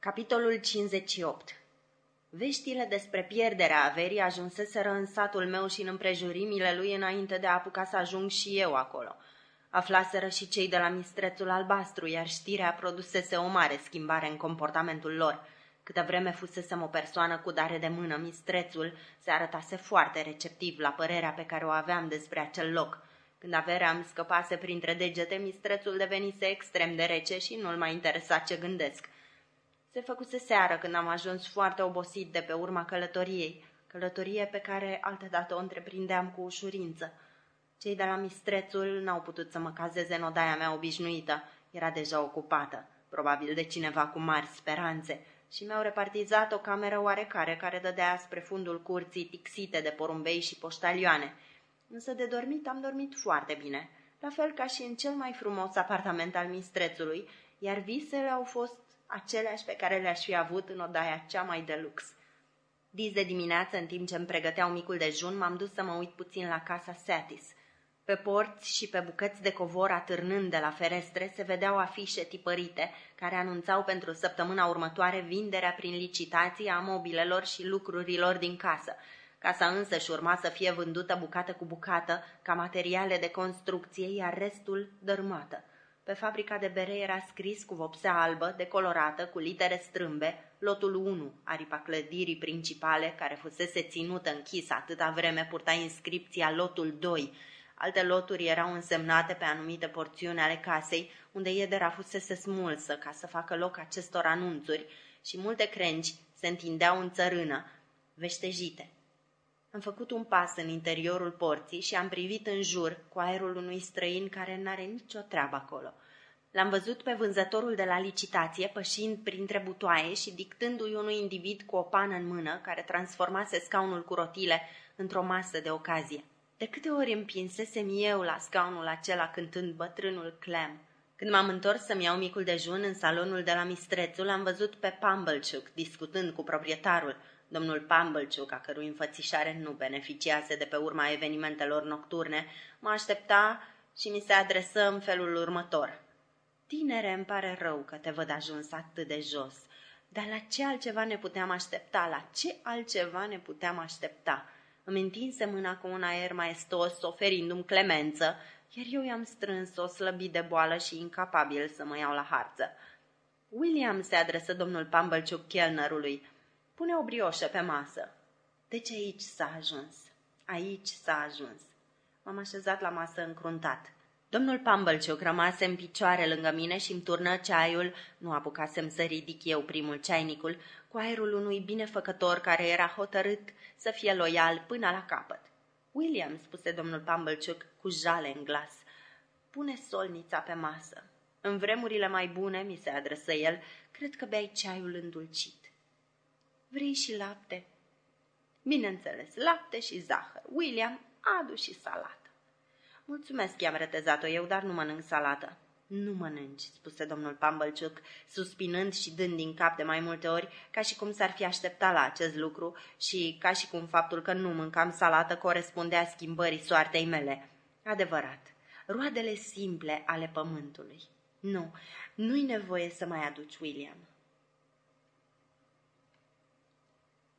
Capitolul 58 Veștile despre pierderea averii ajunseseră în satul meu și în împrejurimile lui înainte de a apuca să ajung și eu acolo. Aflaseră și cei de la mistrețul albastru, iar știrea produsese o mare schimbare în comportamentul lor. Câtă vreme fusesem o persoană cu dare de mână, mistrețul se arătase foarte receptiv la părerea pe care o aveam despre acel loc. Când averea îmi scăpase printre degete, mistrețul devenise extrem de rece și nu-l mai interesa ce gândesc – se făcuse seară când am ajuns foarte obosit de pe urma călătoriei, călătorie pe care altădată o întreprindeam cu ușurință. Cei de la mistrețul n-au putut să mă cazeze în odaia mea obișnuită, era deja ocupată, probabil de cineva cu mari speranțe, și mi-au repartizat o cameră oarecare care dădea spre fundul curții tixite de porumbei și poștalioane. Însă de dormit am dormit foarte bine, la fel ca și în cel mai frumos apartament al mistrețului, iar visele au fost aceleași pe care le-aș fi avut în odaia cea mai de lux. Diz de dimineață, în timp ce îmi pregăteau micul dejun, m-am dus să mă uit puțin la casa Satis. Pe porți și pe bucăți de covor atârnând de la ferestre se vedeau afișe tipărite care anunțau pentru săptămâna următoare vinderea prin licitații a mobilelor și lucrurilor din casă. Casa însă și urma să fie vândută bucată cu bucată ca materiale de construcție, iar restul dărmată. Pe fabrica de bere era scris cu vopsea albă, decolorată, cu litere strâmbe, lotul 1, aripa clădirii principale, care fusese ținută închisă atâta vreme, purta inscripția lotul 2. Alte loturi erau însemnate pe anumite porțiuni ale casei, unde iedera fusese smulsă ca să facă loc acestor anunțuri și multe crengi se întindeau în țărână, veștejite. Am făcut un pas în interiorul porții și am privit în jur cu aerul unui străin care n-are nicio treabă acolo. L-am văzut pe vânzătorul de la licitație pășind printre butoaie și dictându-i unui individ cu o pană în mână care transformase scaunul cu rotile într-o masă de ocazie. De câte ori împinsesem eu la scaunul acela cântând bătrânul Clem. Când m-am întors să-mi iau micul dejun în salonul de la mistrețul, am văzut pe Pumblechook discutând cu proprietarul – Domnul Pumblechook, a cărui înfățișare nu beneficiase de pe urma evenimentelor nocturne, mă aștepta și mi se adresă în felul următor. Tinere, îmi pare rău că te văd ajuns atât de jos, dar la ce altceva ne puteam aștepta? La ce altceva ne puteam aștepta? Îmi întinse mâna cu un aer maestos, oferindu-mi clemență, iar eu i-am strâns-o slăbit de boală și incapabil să mă iau la harță. William se adresă domnul Pumblechook chelnerului. Pune o brioșă pe masă. Deci aici s-a ajuns. Aici s-a ajuns. M-am așezat la masă încruntat. Domnul Pumblechook rămase în picioare lângă mine și îmi turnă ceaiul, nu apucasem să ridic eu primul ceainicul, cu aerul unui binefăcător care era hotărât să fie loial până la capăt. William, spuse domnul Pumblechook cu jale în glas, pune solnița pe masă. În vremurile mai bune, mi se adresă el, cred că beai ceaiul îndulcit. Vrei și lapte? Bineînțeles, lapte și zahăr. William, adu și salată. Mulțumesc, i-am retezat-o eu, dar nu mănânc salată. Nu mănânci, spuse domnul Pumblechook, suspinând și dând din cap de mai multe ori, ca și cum s-ar fi așteptat la acest lucru și ca și cum faptul că nu mâncam salată corespundea schimbării soartei mele. Adevărat, roadele simple ale pământului. Nu, nu-i nevoie să mai aduci, William.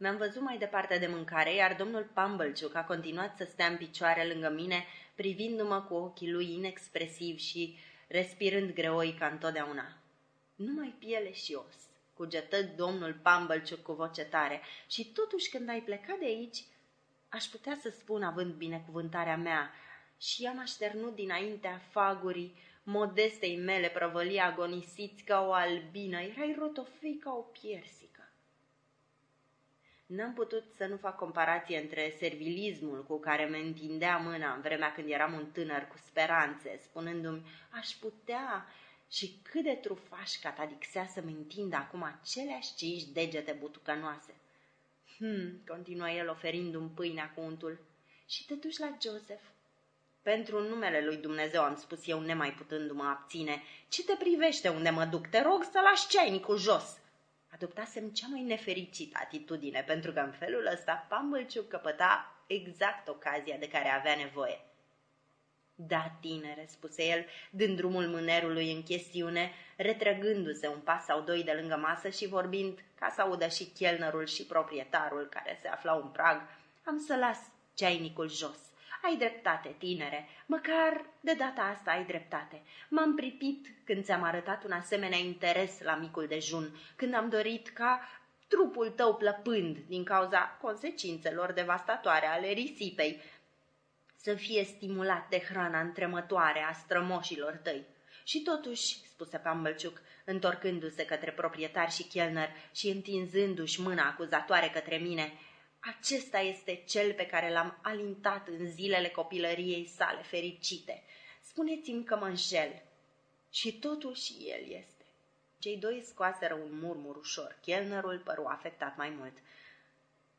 Mi-am văzut mai departe de mâncare, iar domnul Pumblechook a continuat să stea în picioare lângă mine, privindu-mă cu ochii lui inexpresiv și respirând greoi ca întotdeauna. Numai piele și os, cugetă domnul Pumblechook cu voce tare, și totuși când ai plecat de aici, aș putea să spun, având binecuvântarea mea, și am așternut dinaintea fagurii modestei mele prăvălii agonisiți ca o albină, erai rotofei ca o piersi. N-am putut să nu fac comparație între servilismul cu care mă întindea mâna în vremea când eram un tânăr cu speranțe, spunându-mi, aș putea, și cât de trufaș catadixea să-mi întindă acum aceleași cinci degete butucănoase. Hmm, continuă el oferindu-mi pâinea cu untul. Și te duci la Joseph? Pentru numele lui Dumnezeu, am spus eu, nemai putându-mă abține. Ce te privește unde mă duc? Te rog să lași ceainicul jos adoptasem cea mai nefericită atitudine, pentru că în felul ăsta Pambălciuc căpăta exact ocazia de care avea nevoie. Da, tinere, spuse el, dând drumul mânerului în chestiune, retrăgându-se un pas sau doi de lângă masă și vorbind ca să audă și chelnerul și proprietarul care se aflau în prag. Am să las ceainicul jos. Ai dreptate, tinere, măcar de data asta ai dreptate. M-am pripit când ți-am arătat un asemenea interes la micul dejun, când am dorit ca trupul tău plăpând din cauza consecințelor devastatoare ale risipei, să fie stimulat de hrana întremătoare a strămoșilor tăi. Și totuși, spuse Pambălciuc, întorcându-se către proprietar și chelner și întinzându-și mâna acuzatoare către mine, acesta este cel pe care l-am alintat în zilele copilăriei sale fericite. Spuneți-mi că mă înșel. Și totuși el este. Cei doi scoaseră un murmur ușor. Chelnerul păru afectat mai mult.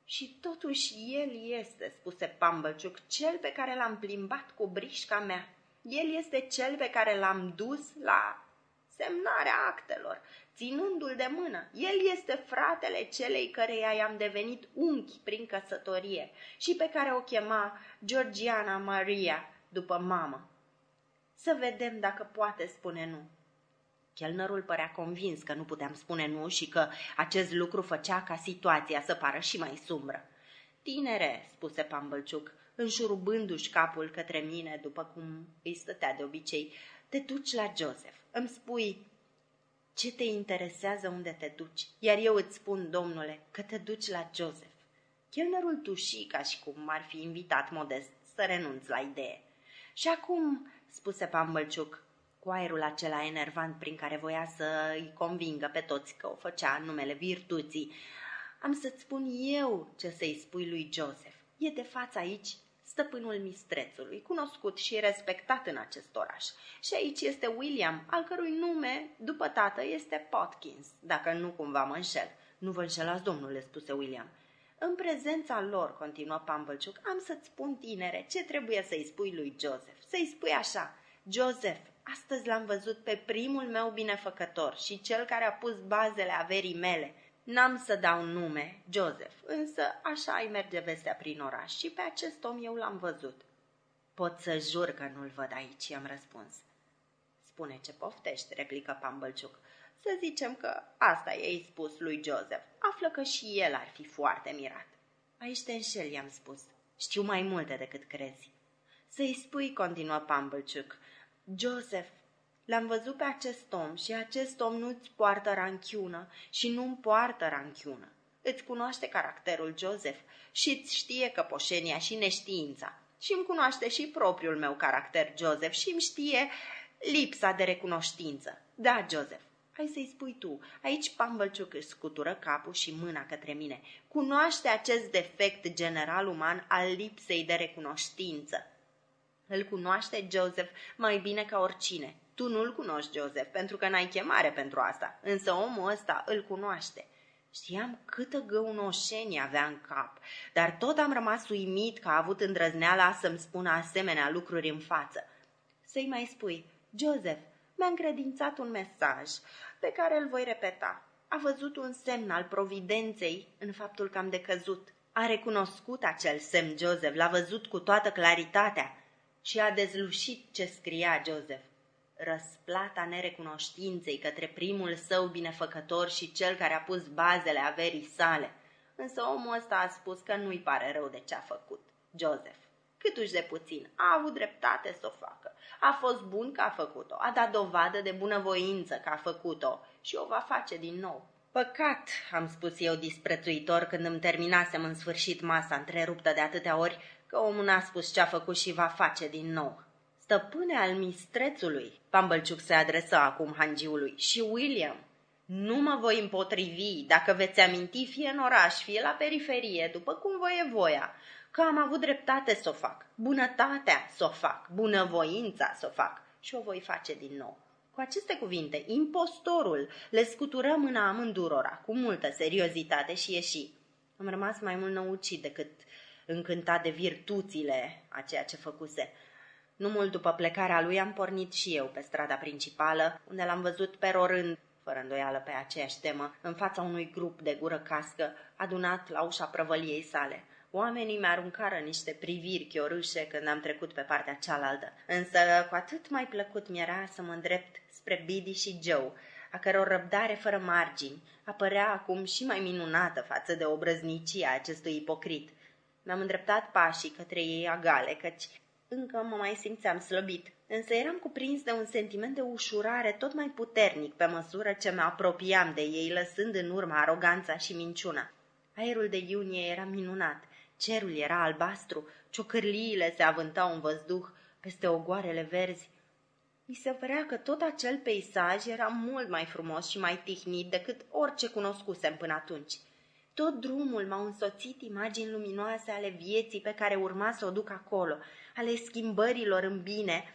Și totuși el este, spuse Pambăciuc, cel pe care l-am plimbat cu brișca mea. El este cel pe care l-am dus la semnarea actelor, ținându-l de mână. El este fratele celei căreia i-am devenit unchi prin căsătorie și pe care o chema Georgiana Maria, după mamă. Să vedem dacă poate spune nu. Chelnerul părea convins că nu puteam spune nu și că acest lucru făcea ca situația să pară și mai sumbră. Tinere, spuse Pambălciuc, înșurubându-și capul către mine după cum îi stătea de obicei, te duci la Joseph. Îmi spui ce te interesează unde te duci, iar eu îți spun, domnule, că te duci la Joseph. Chelnerul tuși ca și cum ar fi invitat modest să renunț la idee. Și acum, spuse Pambălciuc, cu aerul acela enervant prin care voia să îi convingă pe toți că o făcea în numele virtuții. Am să-ți spun eu ce să-i spui lui Joseph. E de față aici stăpânul mistrețului, cunoscut și respectat în acest oraș. Și aici este William, al cărui nume, după tată, este Potkins, dacă nu cumva mă înșel. Nu vă înșelați, domnule, spuse William. În prezența lor, continuă Pambălciuc, am să-ți spun, tinere, ce trebuie să-i spui lui Joseph. Să-i spui așa, Joseph, Astăzi l-am văzut pe primul meu binefăcător și cel care a pus bazele averii mele. N-am să dau nume, Joseph, însă așa îi merge vestea prin oraș și pe acest om eu l-am văzut. Pot să jur că nu-l văd aici, i-am răspuns. Spune ce poftești, replică Pambălciuc. Să zicem că asta i-ai spus lui Joseph. Află că și el ar fi foarte mirat. Aici te înșel, i-am spus. Știu mai multe decât crezi. Să-i spui, continuă Pambălciuc, Joseph, l-am văzut pe acest om și acest om nu-ți poartă ranchiună și nu-mi poartă ranchiună. Îți cunoaște caracterul Joseph și îți știe că poșenia și neștiința. Și îmi cunoaște și propriul meu caracter Joseph și îmi știe lipsa de recunoștință. Da, Joseph, hai să-i spui tu. Aici Pambălciuc își scutură capul și mâna către mine. Cunoaște acest defect general uman al lipsei de recunoștință. Îl cunoaște Joseph mai bine ca oricine. Tu nu-l cunoști, Joseph, pentru că n-ai chemare pentru asta, însă omul ăsta îl cunoaște. Știam câtă găunoșenie avea în cap, dar tot am rămas uimit că a avut îndrăzneala să-mi spună asemenea lucruri în față. Să-i mai spui, Joseph, mi-a încredințat un mesaj pe care îl voi repeta. A văzut un semn al providenței în faptul că am decăzut. A recunoscut acel semn, Joseph, l-a văzut cu toată claritatea și a dezlușit ce scria Joseph. Răsplata nerecunoștinței către primul său binefăcător și cel care a pus bazele averii sale. Însă omul ăsta a spus că nu-i pare rău de ce a făcut. Joseph, câtuși de puțin, a avut dreptate să o facă. A fost bun că a făcut-o, a dat dovadă de bunăvoință că a făcut-o și o va face din nou. Păcat, am spus eu disprețuitor când îmi terminasem în sfârșit masa întreruptă de atâtea ori, că omul n-a spus ce-a făcut și va face din nou. Stăpâne al mistrețului, Pambălciuc se adresă acum hangiului, și William. Nu mă voi împotrivi dacă veți aminti fie în oraș, fie la periferie, după cum voi e voia, că am avut dreptate să o fac, bunătatea să o fac, bunăvoința să o fac și o voi face din nou. Cu aceste cuvinte, impostorul le scutură mâna amândurora cu multă seriozitate și ieși. Am rămas mai mult năucit decât încântat de virtuțile a ceea ce făcuse. Nu mult după plecarea lui am pornit și eu pe strada principală, unde l-am văzut perorând, fără îndoială pe aceeași temă, în fața unui grup de gură cască, adunat la ușa prăvăliei sale. Oamenii mi-aruncară niște priviri chiorâșe când am trecut pe partea cealaltă, însă cu atât mai plăcut mi-era să mă îndrept spre Bidi și Joe, a căror răbdare fără margini apărea acum și mai minunată față de obrăznicia acestui ipocrit. Mi-am îndreptat pașii către ei agale, căci încă mă mai simțeam slăbit, însă eram cuprins de un sentiment de ușurare tot mai puternic pe măsură ce mă apropiam de ei, lăsând în urmă aroganța și minciuna. Aerul de iunie era minunat, cerul era albastru, ciocârliile se avântau în văzduh peste ogoarele verzi. Mi se părea că tot acel peisaj era mult mai frumos și mai tihnit decât orice cunoscusem până atunci. Tot drumul m-au însoțit imagini luminoase ale vieții pe care urma să o duc acolo, ale schimbărilor în bine,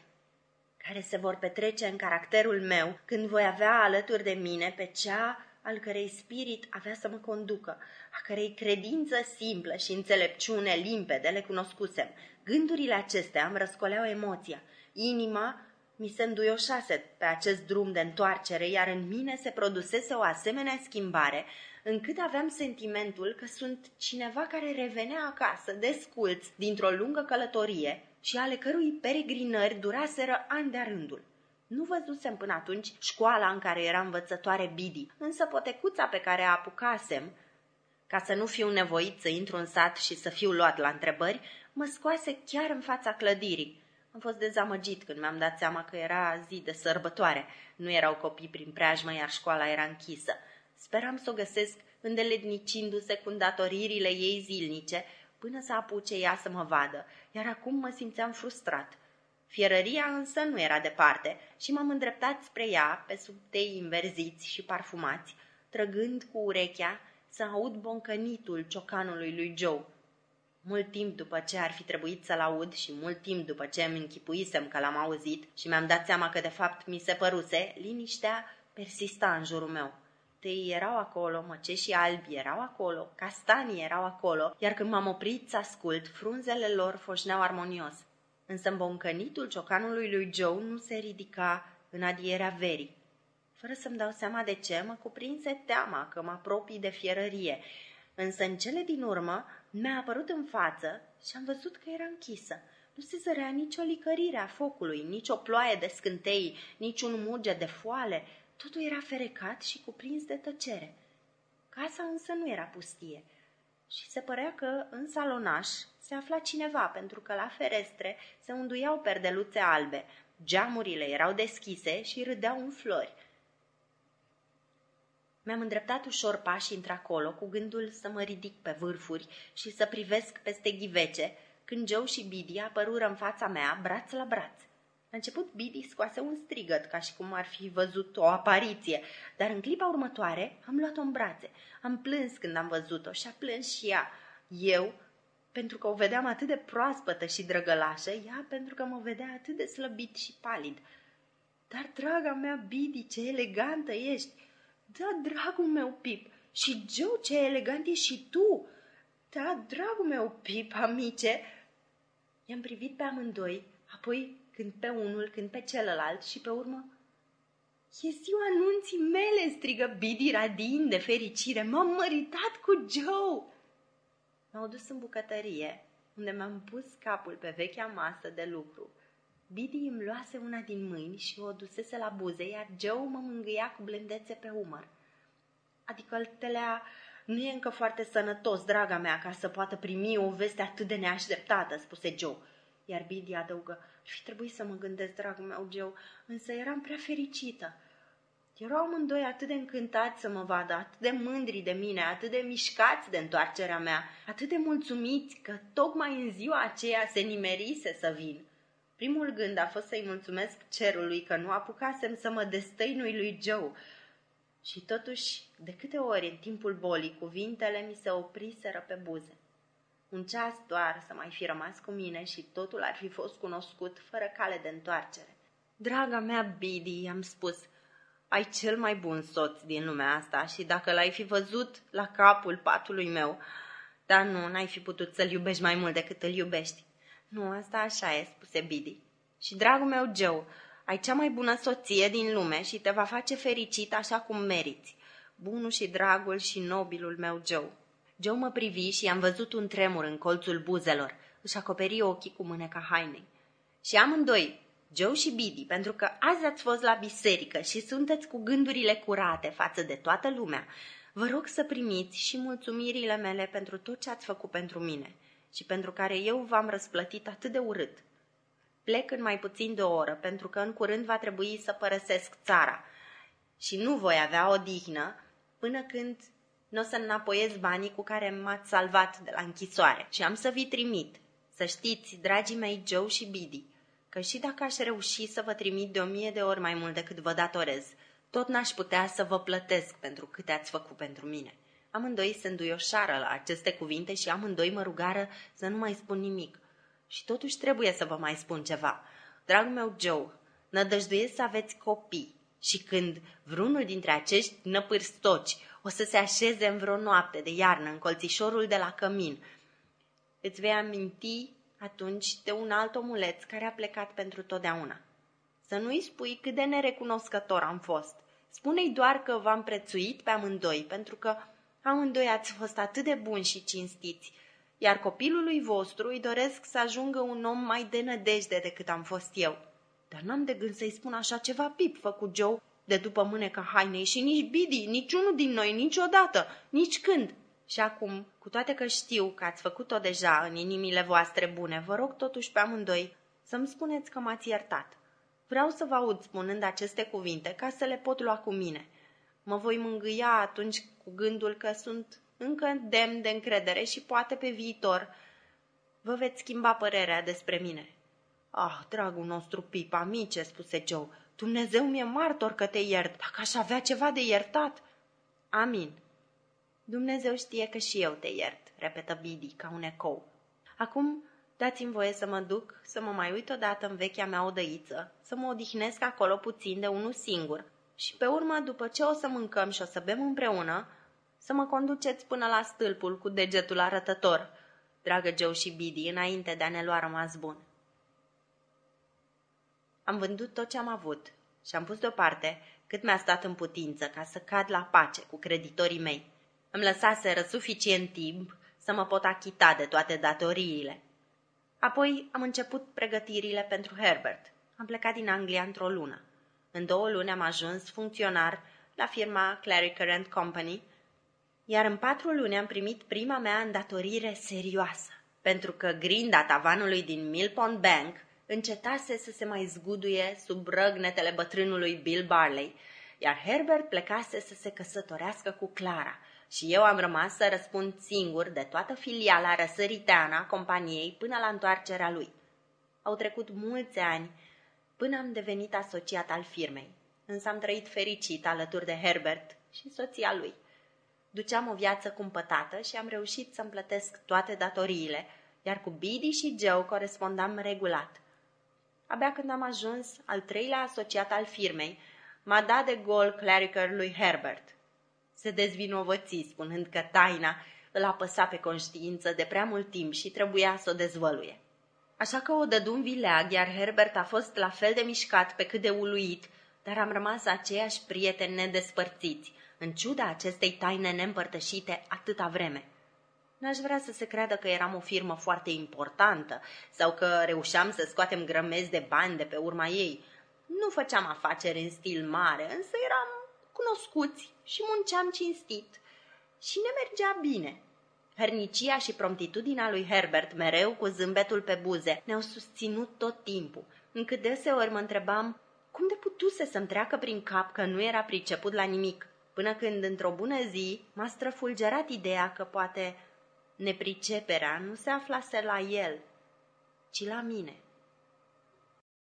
care se vor petrece în caracterul meu când voi avea alături de mine pe cea al cărei spirit avea să mă conducă, a cărei credință simplă și înțelepciune limpede le cunoscusem. Gândurile acestea îmi răscoleau emoția. Inima mi se înduioșase pe acest drum de întoarcere, iar în mine se produsese o asemenea schimbare, încât aveam sentimentul că sunt cineva care revenea acasă, desculț, dintr-o lungă călătorie și ale cărui peregrinări duraseră ani de rândul. Nu văzusem până atunci școala în care era învățătoare Bidi, însă potecuța pe care a apucasem, ca să nu fiu nevoit să intru în sat și să fiu luat la întrebări, mă scoase chiar în fața clădirii. Am fost dezamăgit când mi-am dat seama că era zi de sărbătoare. Nu erau copii prin preajmă, iar școala era închisă. Speram să o găsesc îndeletnicindu-se cu îndatoririle ei zilnice, până să apuce ea să mă vadă, iar acum mă simțeam frustrat. Fierăria însă nu era departe și m-am îndreptat spre ea pe sub tei inverziți și parfumați, trăgând cu urechea să aud boncănitul ciocanului lui Joe. Mult timp după ce ar fi trebuit să-l aud și mult timp după ce îmi închipuisem că l-am auzit și mi-am dat seama că de fapt mi se păruse, liniștea persista în jurul meu. Tei erau acolo, măceșii albi erau acolo, castanii erau acolo, iar când m-am oprit să ascult, frunzele lor foșneau armonios. Însă îmboncănitul ciocanului lui Joe nu se ridica în adierea verii. Fără să-mi dau seama de ce, mă cuprinse teama că mă apropii de fierărie, însă în cele din urmă mi-a apărut în față și am văzut că era închisă. Nu se zărea nicio licărire a focului, nici o ploaie de scântei, nici un muge de foale. Totul era ferecat și cuprins de tăcere. Casa însă nu era pustie și se părea că în salonaș se afla cineva, pentru că la ferestre se unduiau perdeluțe albe, geamurile erau deschise și râdeau în flori. Mi-am îndreptat ușor pașii într-acolo, cu gândul să mă ridic pe vârfuri și să privesc peste ghivece, când Joe și Bidi apărură în fața mea, braț la braț. La început Bidi scoase un strigăt, ca și cum ar fi văzut o apariție, dar în clipa următoare am luat-o în brațe. Am plâns când am văzut-o și a plâns și ea. Eu, pentru că o vedeam atât de proaspătă și drăgălașă, ea pentru că mă vedea atât de slăbit și palid. Dar, draga mea, Bidi, ce elegantă ești! Da, dragul meu, Pip, și Joe, ce elegant ești și tu! Da, dragul meu, Pip, amice! I-am privit pe amândoi, apoi când pe unul, când pe celălalt și pe urmă E ziua anunții mele, strigă Bidi radind de fericire. M-am măritat cu Joe! M-au dus în bucătărie, unde mi-am pus capul pe vechea masă de lucru. Bidi îmi luase una din mâini și o dusese la buze, iar Joe mă mângâia cu blândețe pe umăr. Adică telea nu e încă foarte sănătos, draga mea, ca să poată primi o veste atât de neașteptată, spuse Joe. Iar Bidi adăugă, ar fi trebuit să mă gândesc, dragul meu, Joe, însă eram prea fericită. Erau amândoi atât de încântați să mă vadă, atât de mândri de mine, atât de mișcați de întoarcerea mea, atât de mulțumiți că tocmai în ziua aceea se nimerise să vin. Primul gând a fost să-i mulțumesc cerului că nu apucasem să mă destăinui lui Joe. Și totuși, de câte ori în timpul bolii, cuvintele mi se opriseră pe buze. Un ceas doar să mai fi rămas cu mine și totul ar fi fost cunoscut fără cale de întoarcere. Draga mea, Bidi, i-am spus, ai cel mai bun soț din lumea asta și dacă l-ai fi văzut la capul patului meu, dar nu, n-ai fi putut să-l iubești mai mult decât îl iubești. Nu, asta așa e, spuse Bidi. Și, dragul meu Joe, ai cea mai bună soție din lume și te va face fericit așa cum meriți. Bunul și dragul și nobilul meu Joe. Joe mă privi și am văzut un tremur în colțul buzelor. Își acoperi ochii cu mâneca hainei. Și amândoi, Joe și Bidi, pentru că azi ați fost la biserică și sunteți cu gândurile curate față de toată lumea, vă rog să primiți și mulțumirile mele pentru tot ce ați făcut pentru mine și pentru care eu v-am răsplătit atât de urât. Plec în mai puțin de o oră, pentru că în curând va trebui să părăsesc țara și nu voi avea o dihnă până când nu o să înapoiez banii cu care m-ați salvat de la închisoare și am să vi trimit. Să știți, dragii mei Joe și Bidi, că și dacă aș reuși să vă trimit de o mie de ori mai mult decât vă datorez, tot n-aș putea să vă plătesc pentru câte ați făcut pentru mine. Amândoi se înduioșară la aceste cuvinte și amândoi mă rugară să nu mai spun nimic. Și totuși trebuie să vă mai spun ceva. Dragul meu Joe, nădăjduiesc să aveți copii și când vreunul dintre acești năpârstoci o să se așeze în vreo noapte de iarnă în colțișorul de la cămin, îți vei aminti atunci de un alt omuleț care a plecat pentru totdeauna. Să nu-i spui cât de nerecunoscător am fost. Spune-i doar că v-am prețuit pe amândoi, pentru că amândoi ați fost atât de buni și cinstiți, iar copilului vostru îi doresc să ajungă un om mai de nădejde decât am fost eu. Dar n-am de gând să-i spun așa ceva pip, făcut Joe, de după mâneca hainei și nici Bidi, niciunul din noi, niciodată, nici când. Și acum, cu toate că știu că ați făcut-o deja în inimile voastre bune, vă rog totuși pe amândoi să-mi spuneți că m-ați iertat. Vreau să vă aud spunând aceste cuvinte ca să le pot lua cu mine. Mă voi mângâia atunci cu gândul că sunt încă demn de încredere și poate pe viitor vă veți schimba părerea despre mine. Ah, dragul nostru Pip, amice, spuse Joe, Dumnezeu mi-e martor că te iert, dacă aș avea ceva de iertat. Amin. Dumnezeu știe că și eu te iert, repetă Bidi ca un ecou. Acum dați-mi voie să mă duc, să mă mai uit odată în vechea mea odăiță, să mă odihnesc acolo puțin de unul singur și pe urmă, după ce o să mâncăm și o să bem împreună, să mă conduceți până la stâlpul cu degetul arătător, dragă Joe și Bidi, înainte de a ne lua rămas bun. Am vândut tot ce am avut și am pus deoparte cât mi-a stat în putință ca să cad la pace cu creditorii mei. Îmi lăsaseră suficient timp să mă pot achita de toate datoriile. Apoi am început pregătirile pentru Herbert. Am plecat din Anglia într-o lună. În două luni am ajuns funcționar la firma Clerical Company, iar în patru luni am primit prima mea îndatorire serioasă, pentru că grinda tavanului din Millpond Bank încetase să se mai zguduie sub răgnetele bătrânului Bill Barley, iar Herbert plecase să se căsătorească cu Clara și eu am rămas să răspund singur de toată filiala răsăriteană a companiei până la întoarcerea lui. Au trecut mulți ani până am devenit asociat al firmei, însă am trăit fericit alături de Herbert și soția lui. Duceam o viață cumpătată și am reușit să-mi plătesc toate datoriile, iar cu Bidi și Joe corespondam regulat – Abia când am ajuns al treilea asociat al firmei, m-a dat de gol clericăr lui Herbert. Se dezvinovăți, spunând că taina îl apăsa pe conștiință de prea mult timp și trebuia să o dezvăluie. Așa că o dădu un vileag, iar Herbert a fost la fel de mișcat pe cât de uluit, dar am rămas aceiași prieteni nedespărțiți, în ciuda acestei taine neîmpărtășite atâta vreme. N-aș vrea să se creadă că eram o firmă foarte importantă sau că reușeam să scoatem grămezi de bani de pe urma ei. Nu făceam afaceri în stil mare, însă eram cunoscuți și munceam cinstit. Și ne mergea bine. Hărnicia și promptitudinea lui Herbert, mereu cu zâmbetul pe buze, ne-au susținut tot timpul, încât deseori mă întrebam cum de putuse să-mi treacă prin cap că nu era priceput la nimic, până când, într-o bună zi, m-a străfulgerat ideea că poate Nepriceperea nu se aflase la el, ci la mine.